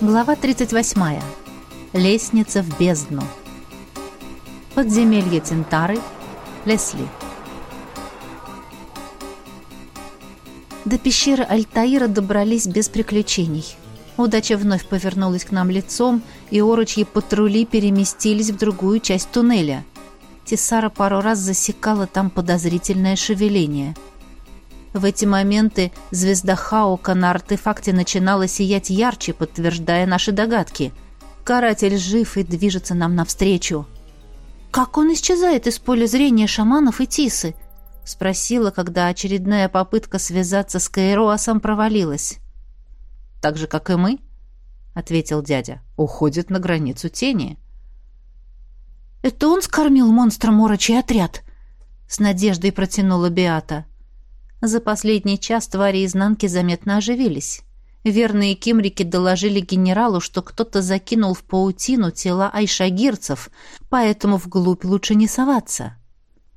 Глава 38. Лестница в бездну. Подземелье Тентары. Лесли. До пещеры Альтаира добрались без приключений. Удача вновь повернулась к нам лицом, и орочьи патрули переместились в другую часть туннеля. Тесара пару раз засекала там подозрительное шевеление – в эти моменты звезда Хаука на артефакте начинала сиять ярче, подтверждая наши догадки. Каратель жив и движется нам навстречу. «Как он исчезает из поля зрения шаманов и тисы?» — спросила, когда очередная попытка связаться с Каэроасом провалилась. «Так же, как и мы», — ответил дядя. «Уходит на границу тени». «Это он скормил монстра морочий отряд?» — с надеждой протянула Беата. За последний час твари изнанки заметно оживились. Верные кимрики доложили генералу, что кто-то закинул в паутину тела айшагирцев, поэтому вглубь лучше не соваться.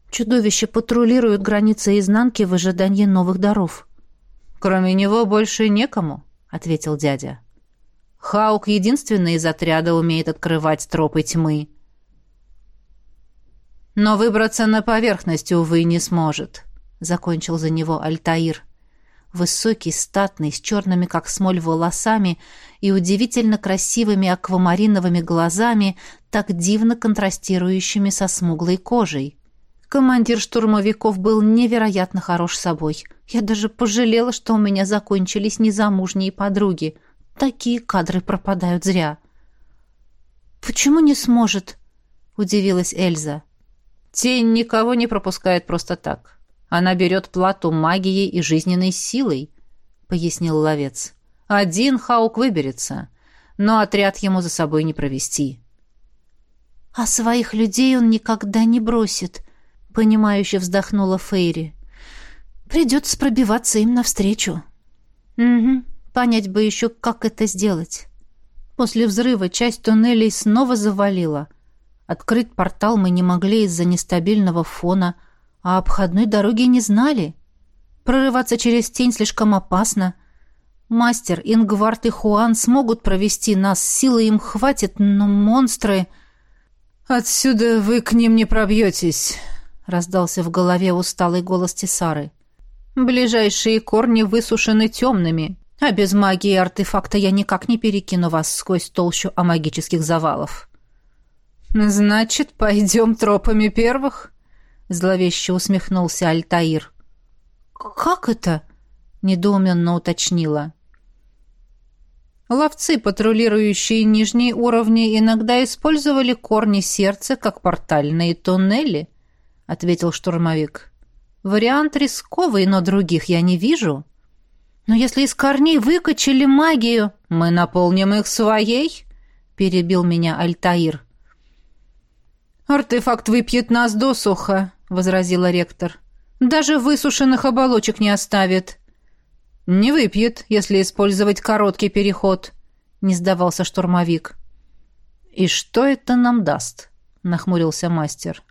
Чудовища патрулируют границы изнанки в ожидании новых даров. «Кроме него больше некому», — ответил дядя. «Хаук единственный из отряда умеет открывать тропы тьмы. Но выбраться на поверхность, увы, не сможет» закончил за него Альтаир. Высокий, статный, с черными, как смоль, волосами и удивительно красивыми аквамариновыми глазами, так дивно контрастирующими со смуглой кожей. Командир штурмовиков был невероятно хорош собой. Я даже пожалела, что у меня закончились незамужние подруги. Такие кадры пропадают зря. «Почему не сможет?» — удивилась Эльза. «Тень никого не пропускает просто так. Она берет плату магией и жизненной силой, — пояснил ловец. Один Хаук выберется, но отряд ему за собой не провести. — А своих людей он никогда не бросит, — понимающе вздохнула Фейри. — Придется пробиваться им навстречу. — Угу, понять бы еще, как это сделать. После взрыва часть туннелей снова завалила. Открыть портал мы не могли из-за нестабильного фона — а обходной дороги не знали. Прорываться через тень слишком опасно. Мастер, Ингвард и Хуан смогут провести нас, силы им хватит, но монстры... «Отсюда вы к ним не пробьетесь», — раздался в голове усталый голос Тесары. «Ближайшие корни высушены темными, а без магии артефакта я никак не перекину вас сквозь толщу амагических завалов». «Значит, пойдем тропами первых?» Зловеще усмехнулся Альтаир. Как это? недоуменно уточнила. Ловцы, патрулирующие нижние уровни, иногда использовали корни сердца как портальные туннели, ответил штурмовик. Вариант рисковый, но других я не вижу. Но если из корней выкачали магию, мы наполним их своей, перебил меня Альтаир. Артефакт выпьет нас досуха, возразила ректор. Даже высушенных оболочек не оставит. Не выпьет, если использовать короткий переход, не сдавался штурмовик. И что это нам даст? нахмурился мастер.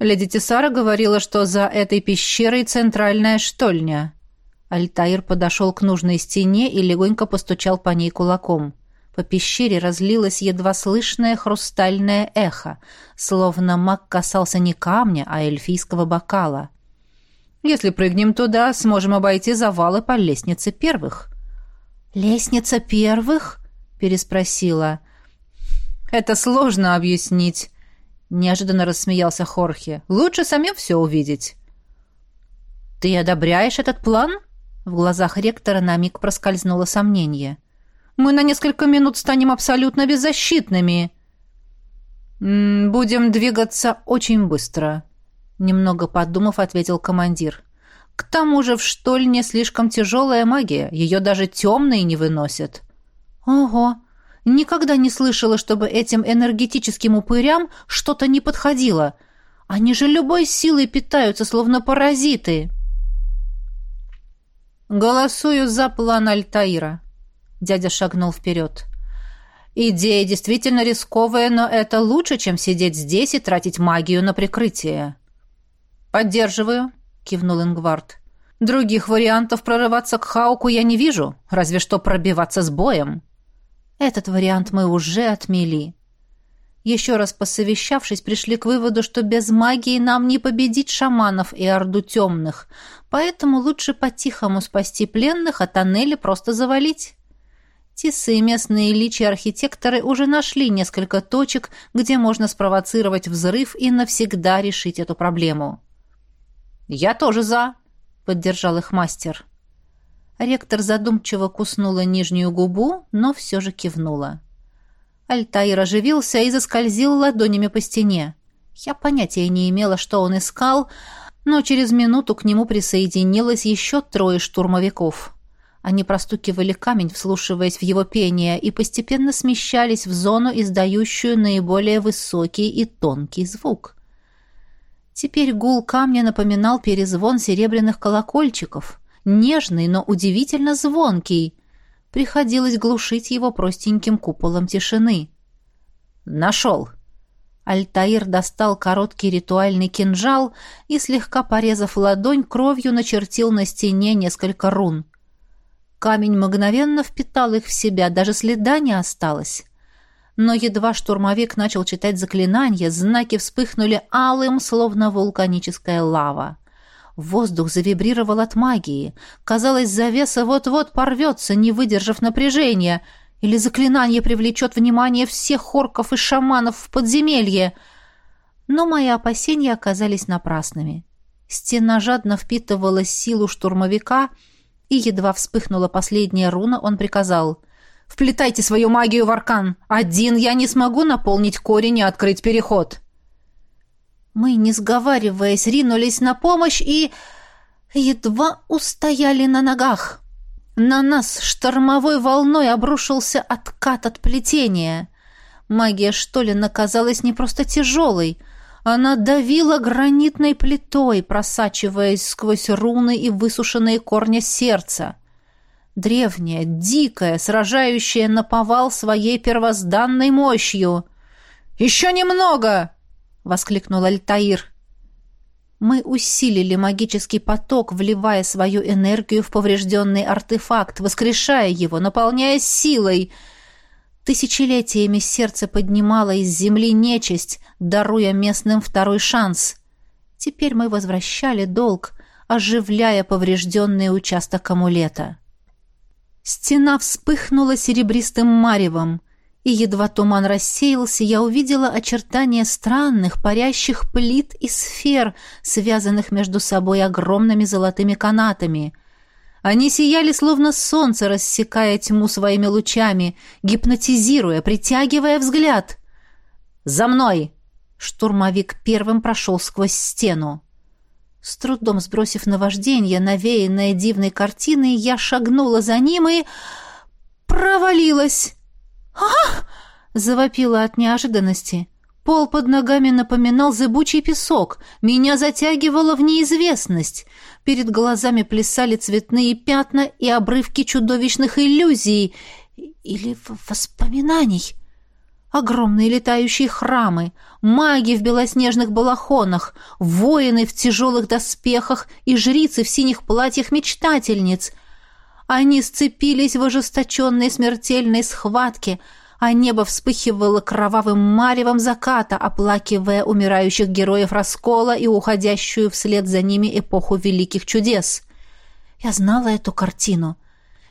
Леди Тесара говорила, что за этой пещерой центральная штольня. Альтаир подошел к нужной стене и легонько постучал по ней кулаком. По пещере разлилось едва слышное хрустальное эхо, словно маг касался не камня, а эльфийского бокала. «Если прыгнем туда, сможем обойти завалы по лестнице первых». «Лестница первых?» — переспросила. «Это сложно объяснить», — неожиданно рассмеялся Хорхе. «Лучше самим все увидеть». «Ты одобряешь этот план?» В глазах ректора на миг проскользнуло сомнение. Мы на несколько минут станем абсолютно беззащитными. Будем двигаться очень быстро, немного подумав, ответил командир. К тому же в штольне слишком тяжелая магия, ее даже темные не выносят. Ого, никогда не слышала, чтобы этим энергетическим упырям что-то не подходило. Они же любой силой питаются, словно паразиты. Голосую за план Альтаира, Дядя шагнул вперед. «Идея действительно рисковая, но это лучше, чем сидеть здесь и тратить магию на прикрытие». «Поддерживаю», — кивнул Ингвард. «Других вариантов прорываться к Хауку я не вижу, разве что пробиваться с боем». Этот вариант мы уже отмели. Еще раз посовещавшись, пришли к выводу, что без магии нам не победить шаманов и орду темных, поэтому лучше по-тихому спасти пленных, а тоннели просто завалить. Тисы и местные личи архитекторы уже нашли несколько точек, где можно спровоцировать взрыв и навсегда решить эту проблему. «Я тоже за», — поддержал их мастер. Ректор задумчиво куснула нижнюю губу, но все же кивнула. Альтаир оживился и заскользил ладонями по стене. Я понятия не имела, что он искал, но через минуту к нему присоединилось еще трое штурмовиков. Они простукивали камень, вслушиваясь в его пение, и постепенно смещались в зону, издающую наиболее высокий и тонкий звук. Теперь гул камня напоминал перезвон серебряных колокольчиков, нежный, но удивительно звонкий. Приходилось глушить его простеньким куполом тишины. «Нашел!» Альтаир достал короткий ритуальный кинжал и, слегка порезав ладонь, кровью начертил на стене несколько рун — Камень мгновенно впитал их в себя, даже следа не осталось. Но едва штурмовик начал читать заклинания, знаки вспыхнули алым, словно вулканическая лава. Воздух завибрировал от магии. Казалось, завеса вот-вот порвется, не выдержав напряжения, или заклинание привлечет внимание всех хорков и шаманов в подземелье. Но мои опасения оказались напрасными. Стена жадно впитывала силу штурмовика — и едва вспыхнула последняя руна, он приказал «Вплетайте свою магию в аркан! Один я не смогу наполнить корень и открыть переход!» Мы, не сговариваясь, ринулись на помощь и... едва устояли на ногах. На нас штормовой волной обрушился откат от плетения. Магия Штолина казалась не просто тяжелой, она давила гранитной плитой, просачиваясь сквозь руны и высушенные корни сердца. Древняя, дикая, сражающая наповал своей первозданной мощью. «Еще немного!» — воскликнул Альтаир. Мы усилили магический поток, вливая свою энергию в поврежденный артефакт, воскрешая его, наполняя силой — Тысячелетиями сердце поднимало из земли нечисть, даруя местным второй шанс. Теперь мы возвращали долг, оживляя поврежденный участок амулета. Стена вспыхнула серебристым маревом, и едва туман рассеялся, я увидела очертания странных парящих плит и сфер, связанных между собой огромными золотыми канатами — они сияли, словно солнце, рассекая тьму своими лучами, гипнотизируя, притягивая взгляд. «За мной!» Штурмовик первым прошел сквозь стену. С трудом сбросив наваждение, навеянное дивной картиной, я шагнула за ним и... провалилась. «Ах!» — завопила от неожиданности. Пол под ногами напоминал зыбучий песок. Меня затягивало в неизвестность. Перед глазами плясали цветные пятна и обрывки чудовищных иллюзий или воспоминаний. Огромные летающие храмы, маги в белоснежных балахонах, воины в тяжелых доспехах и жрицы в синих платьях мечтательниц. Они сцепились в ожесточенной смертельной схватке — а небо вспыхивало кровавым маревом заката, оплакивая умирающих героев раскола и уходящую вслед за ними эпоху великих чудес. Я знала эту картину.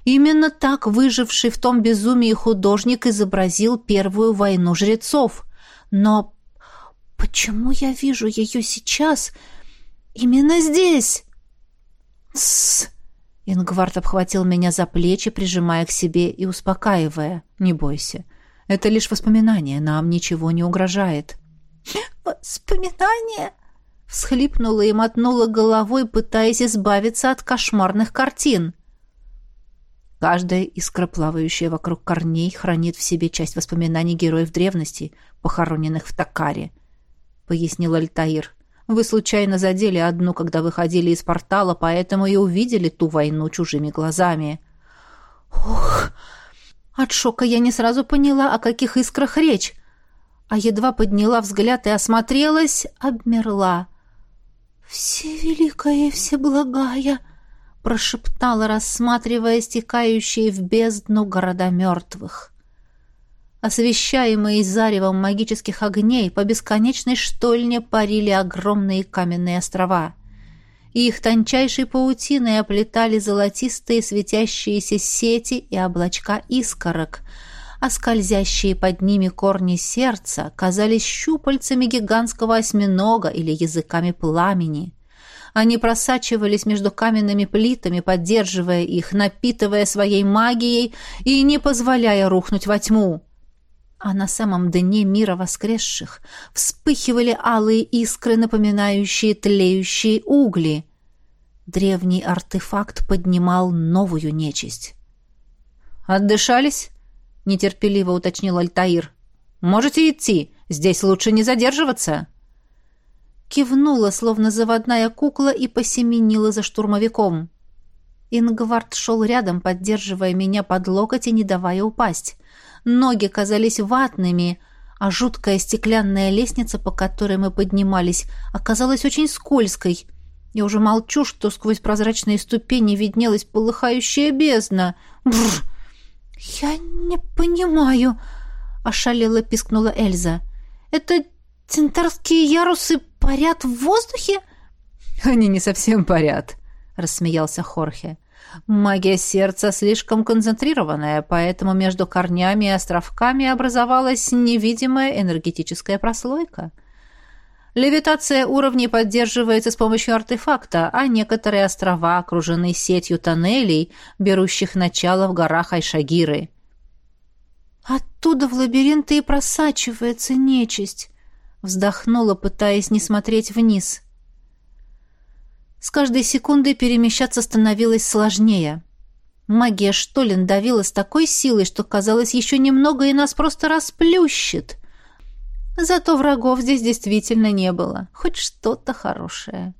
Именно так выживший в том безумии художник изобразил первую войну жрецов. Но почему я вижу ее сейчас именно здесь? Тссс! Ингвард обхватил меня за плечи, прижимая к себе и успокаивая. «Не бойся. Это лишь воспоминание, нам ничего не угрожает». «Воспоминания?» Всхлипнула и мотнула головой, пытаясь избавиться от кошмарных картин. Каждая искра, плавающая вокруг корней, хранит в себе часть воспоминаний героев древности, похороненных в Такаре, — пояснил Альтаир. Вы случайно задели одну, когда выходили из портала, поэтому и увидели ту войну чужими глазами. Ух! От шока я не сразу поняла, о каких искрах речь, а едва подняла взгляд и осмотрелась, обмерла. «Всевеликая и всеблагая!» — прошептала, рассматривая стекающие в бездну города мертвых. Освещаемые заревом магических огней, по бесконечной штольне парили огромные каменные острова. И их тончайшей паутиной оплетали золотистые светящиеся сети и облачка искорок, а скользящие под ними корни сердца казались щупальцами гигантского осьминога или языками пламени. Они просачивались между каменными плитами, поддерживая их, напитывая своей магией и не позволяя рухнуть во тьму а на самом дне мира воскресших вспыхивали алые искры, напоминающие тлеющие угли. Древний артефакт поднимал новую нечисть. «Отдышались?» — нетерпеливо уточнил Альтаир. «Можете идти. Здесь лучше не задерживаться». Кивнула, словно заводная кукла, и посеменила за штурмовиком. Ингвард шел рядом, поддерживая меня под локоть и не давая упасть. Ноги казались ватными, а жуткая стеклянная лестница, по которой мы поднимались, оказалась очень скользкой. Я уже молчу, что сквозь прозрачные ступени виднелась полыхающая бездна. Бррр! «Я не понимаю», — ошалело пискнула Эльза. «Это центарские ярусы парят в воздухе?» «Они не совсем парят», — рассмеялся Хорхе. Магия сердца слишком концентрированная, поэтому между корнями и островками образовалась невидимая энергетическая прослойка. Левитация уровней поддерживается с помощью артефакта, а некоторые острова окружены сетью тоннелей, берущих начало в горах Айшагиры. «Оттуда в лабиринты и просачивается нечисть», — вздохнула, пытаясь не смотреть вниз. С каждой секундой перемещаться становилось сложнее. Магия Штолен давила с такой силой, что казалось еще немного и нас просто расплющит. Зато врагов здесь действительно не было. Хоть что-то хорошее.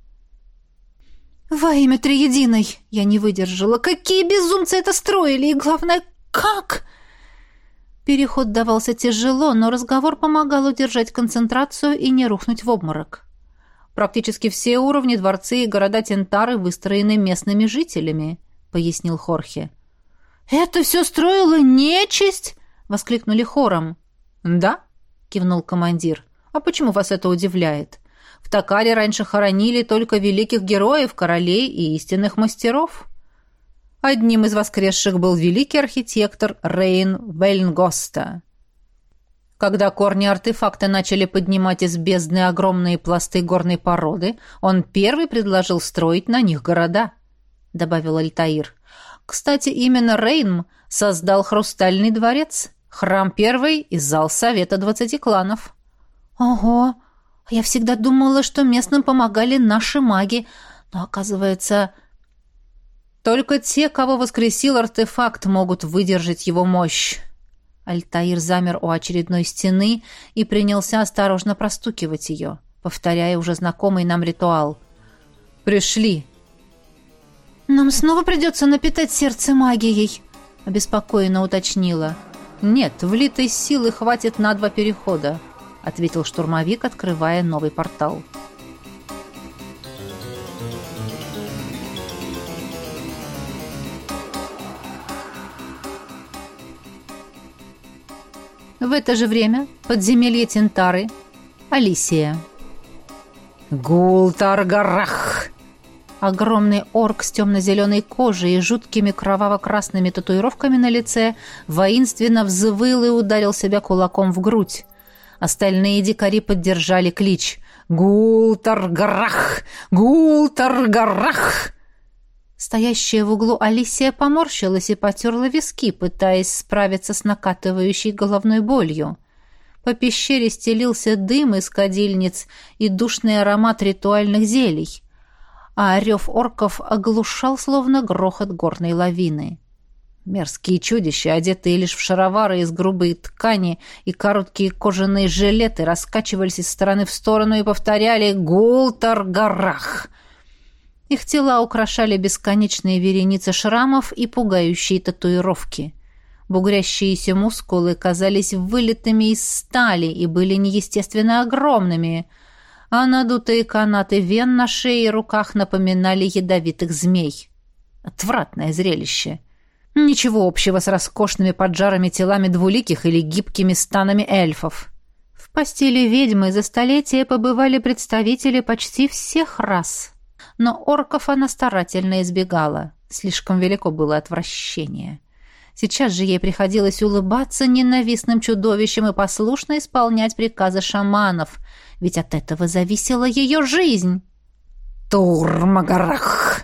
«Во имя Триединой!» Я не выдержала. «Какие безумцы это строили! И главное, как?» Переход давался тяжело, но разговор помогал удержать концентрацию и не рухнуть в обморок. Практически все уровни, дворцы и города Тентары выстроены местными жителями», — пояснил Хорхе. «Это все строила нечисть?» — воскликнули хором. «Да», — кивнул командир. «А почему вас это удивляет? В Такаре раньше хоронили только великих героев, королей и истинных мастеров». Одним из воскресших был великий архитектор Рейн Вельнгоста. Когда корни артефакта начали поднимать из бездны огромные пласты горной породы, он первый предложил строить на них города, — добавил Альтаир. Кстати, именно Рейнм создал Хрустальный дворец, храм первый и зал Совета двадцати кланов. Ого! Я всегда думала, что местным помогали наши маги, но, оказывается... Только те, кого воскресил артефакт, могут выдержать его мощь. Альтаир замер у очередной стены и принялся осторожно простукивать ее, повторяя уже знакомый нам ритуал. «Пришли!» «Нам снова придется напитать сердце магией», — обеспокоенно уточнила. «Нет, влитой силы хватит на два перехода», — ответил штурмовик, открывая новый портал. «Портал». В это же время подземелье Тентары. Алисия. «Гултаргарах!» Огромный орк с темно-зеленой кожей и жуткими кроваво-красными татуировками на лице воинственно взвыл и ударил себя кулаком в грудь. Остальные дикари поддержали клич «Гултаргарах! Гултаргарах!» Стоящая в углу Алисия поморщилась и потерла виски, пытаясь справиться с накатывающей головной болью. По пещере стелился дым из кадильниц и душный аромат ритуальных зелий, а рев орков оглушал, словно грохот горной лавины. Мерзкие чудища, одетые лишь в шаровары из грубой ткани и короткие кожаные жилеты, раскачивались из стороны в сторону и повторяли «Гултар-гарах!» Их тела украшали бесконечные вереницы шрамов и пугающие татуировки. Бугрящиеся мускулы казались вылитыми из стали и были неестественно огромными, а надутые канаты вен на шее и руках напоминали ядовитых змей. Отвратное зрелище. Ничего общего с роскошными поджарыми телами двуликих или гибкими станами эльфов. В постели ведьмы за столетия побывали представители почти всех рас. Но орков она старательно избегала. Слишком велико было отвращение. Сейчас же ей приходилось улыбаться ненавистным чудовищем и послушно исполнять приказы шаманов, ведь от этого зависела ее жизнь. «Турмагарах!»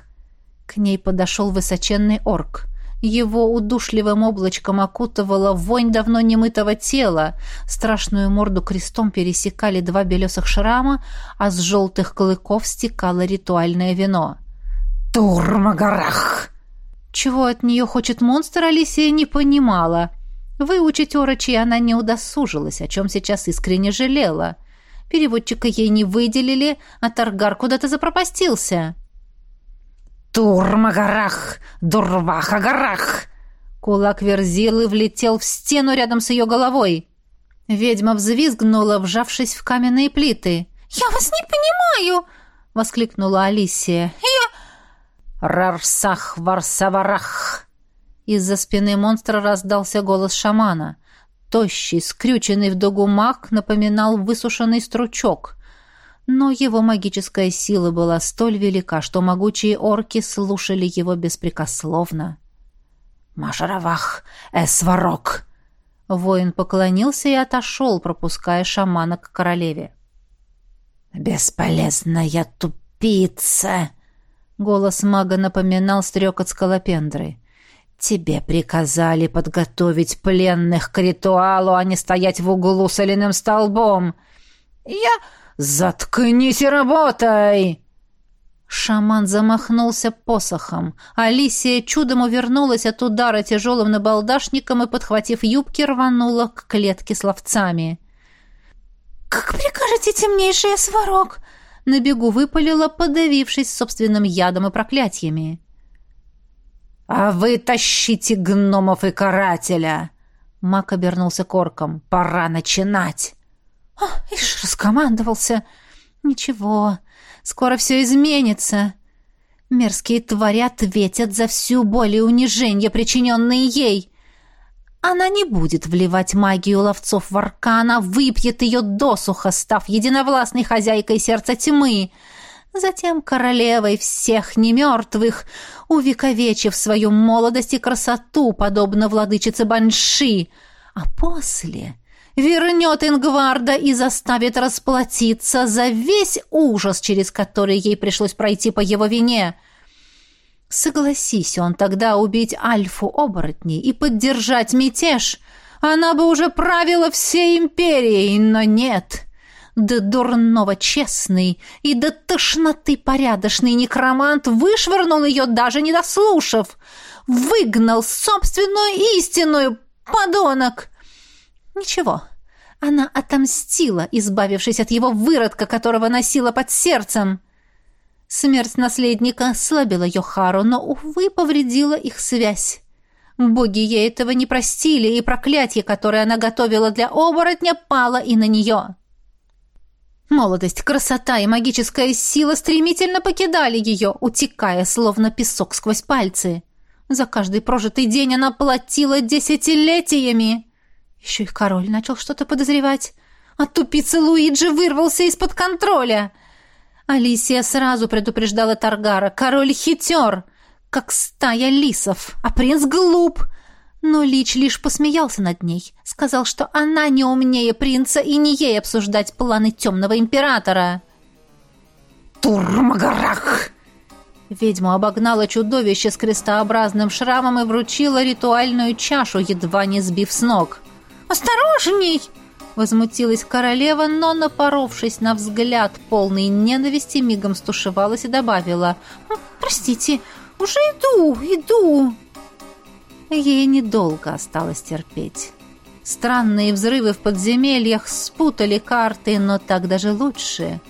К ней подошел высоченный орк. Его удушливым облачком окутывала вонь давно немытого тела, страшную морду крестом пересекали два белесых шрама, а с желтых клыков стекало ритуальное вино. «Турмагарах!» Чего от нее хочет монстр, Алисия не понимала. Выучить орочи она не удосужилась, о чем сейчас искренне жалела. Переводчика ей не выделили, а Таргар куда-то запропастился. «Турмагарах! Дурвахагарах!» Кулак Верзилы влетел в стену рядом с ее головой. Ведьма взвизгнула, вжавшись в каменные плиты. «Я вас не понимаю!» — воскликнула Алисия. «Я...» «Рарсах-варсаварах!» Из-за спины монстра раздался голос шамана. Тощий, скрюченный в дугу маг напоминал высушенный стручок но его магическая сила была столь велика, что могучие орки слушали его беспрекословно. «Машаравах, эсварок!» Воин поклонился и отошел, пропуская шамана к королеве. «Бесполезная тупица!» Голос мага напоминал стрекот скалопендры. «Тебе приказали подготовить пленных к ритуалу, а не стоять в углу соляным столбом!» «Я...» «Заткнись и работай!» Шаман замахнулся посохом. Алисия чудом увернулась от удара тяжелым набалдашником и, подхватив юбки, рванула к клетке с ловцами. «Как прикажете, темнейший сварог?» На бегу выпалила, подавившись собственным ядом и проклятиями. «А вы тащите гномов и карателя!» Мак обернулся корком. «Пора начинать!» «О, ишь, раскомандовался! Ничего, скоро все изменится!» Мерзкие твари ответят за всю боль и унижение, причиненные ей. Она не будет вливать магию ловцов в аркана, выпьет ее досуха, став единовластной хозяйкой сердца тьмы. Затем королевой всех немертвых, увековечив свою молодость и красоту, подобно владычице Банши. А после вернет Ингварда и заставит расплатиться за весь ужас, через который ей пришлось пройти по его вине. Согласись он тогда убить Альфу оборотней и поддержать мятеж, она бы уже правила всей империей, но нет. Да дурного честный и до тошноты порядочный некромант вышвырнул ее, даже не дослушав. Выгнал собственную истинную, подонок. Ничего, она отомстила, избавившись от его выродка, которого носила под сердцем. Смерть наследника слабила Йохару, но, увы, повредила их связь. Боги ей этого не простили, и проклятие, которое она готовила для оборотня, пало и на нее. Молодость, красота и магическая сила стремительно покидали ее, утекая, словно песок сквозь пальцы. За каждый прожитый день она платила десятилетиями. Еще и король начал что-то подозревать. А тупица Луиджи вырвался из-под контроля. Алисия сразу предупреждала Таргара. Король хитер, как стая лисов, а принц глуп. Но Лич лишь посмеялся над ней. Сказал, что она не умнее принца и не ей обсуждать планы темного императора. «Турмагарах!» Ведьму обогнала чудовище с крестообразным шрамом и вручила ритуальную чашу, едва не сбив с ног. «Осторожней!» Возмутилась королева, но, напоровшись на взгляд полный ненависти, мигом стушевалась и добавила. «Простите, уже иду, иду!» Ей недолго осталось терпеть. Странные взрывы в подземельях спутали карты, но так даже лучше.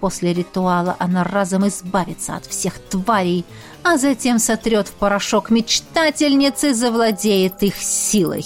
После ритуала она разом избавится от всех тварей, а затем сотрет в порошок мечтательницы и завладеет их силой.